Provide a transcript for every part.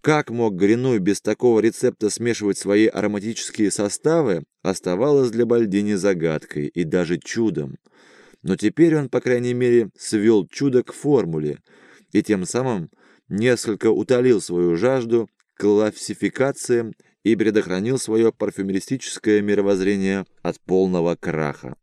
Как мог Гринуй без такого рецепта смешивать свои ароматические составы, оставалось для Бальдини загадкой и даже чудом. Но теперь он, по крайней мере, свел чудо к формуле и тем самым несколько утолил свою жажду к классификациям и предохранил свое парфюмеристическое мировоззрение от полного краха.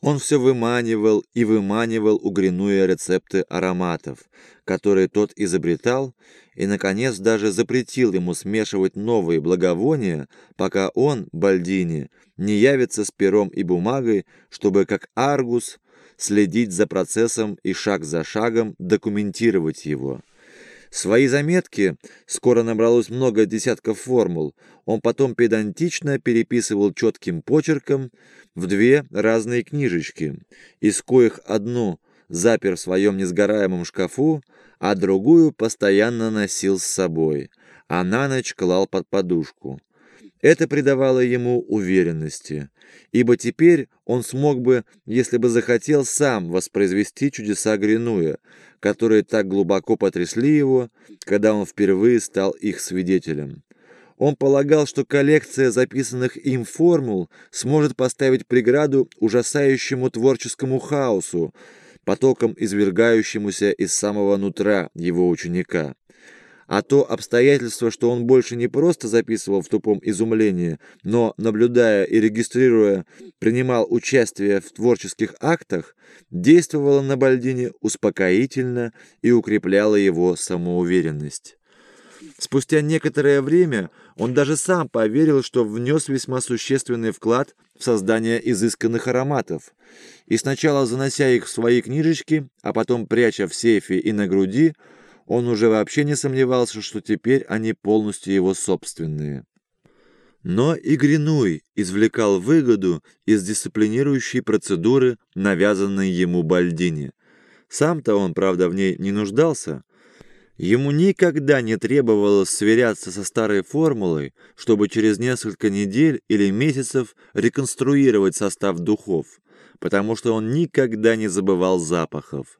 Он все выманивал и выманивал у Гринуя рецепты ароматов, которые тот изобретал, и, наконец, даже запретил ему смешивать новые благовония, пока он, Бальдини, не явится с пером и бумагой, чтобы, как Аргус, следить за процессом и шаг за шагом документировать его. Свои заметки, скоро набралось много десятков формул, он потом педантично переписывал четким почерком в две разные книжечки, из коих одну запер в своем несгораемом шкафу, а другую постоянно носил с собой, а на ночь клал под подушку. Это придавало ему уверенности, ибо теперь он смог бы, если бы захотел, сам воспроизвести чудеса Гринуя, которые так глубоко потрясли его, когда он впервые стал их свидетелем. Он полагал, что коллекция записанных им формул сможет поставить преграду ужасающему творческому хаосу, потоком извергающемуся из самого нутра его ученика а то обстоятельство, что он больше не просто записывал в тупом изумлении, но, наблюдая и регистрируя, принимал участие в творческих актах, действовало на Бальдине успокоительно и укрепляло его самоуверенность. Спустя некоторое время он даже сам поверил, что внес весьма существенный вклад в создание изысканных ароматов, и сначала занося их в свои книжечки, а потом пряча в сейфе и на груди, он уже вообще не сомневался, что теперь они полностью его собственные. Но и Гринуй извлекал выгоду из дисциплинирующей процедуры, навязанной ему Бальдини. Сам-то он, правда, в ней не нуждался. Ему никогда не требовалось сверяться со старой формулой, чтобы через несколько недель или месяцев реконструировать состав духов, потому что он никогда не забывал запахов.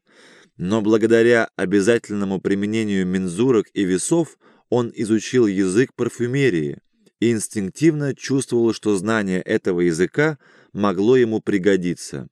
Но благодаря обязательному применению мензурок и весов он изучил язык парфюмерии и инстинктивно чувствовал, что знание этого языка могло ему пригодиться.